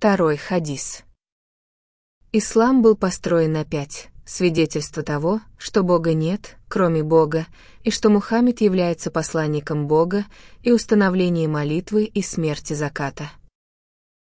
Второй хадис. Ислам был построен на пять. Свидетельство того, что Бога нет, кроме Бога, и что Мухаммед является посланником Бога, и установление молитвы и смерти заката.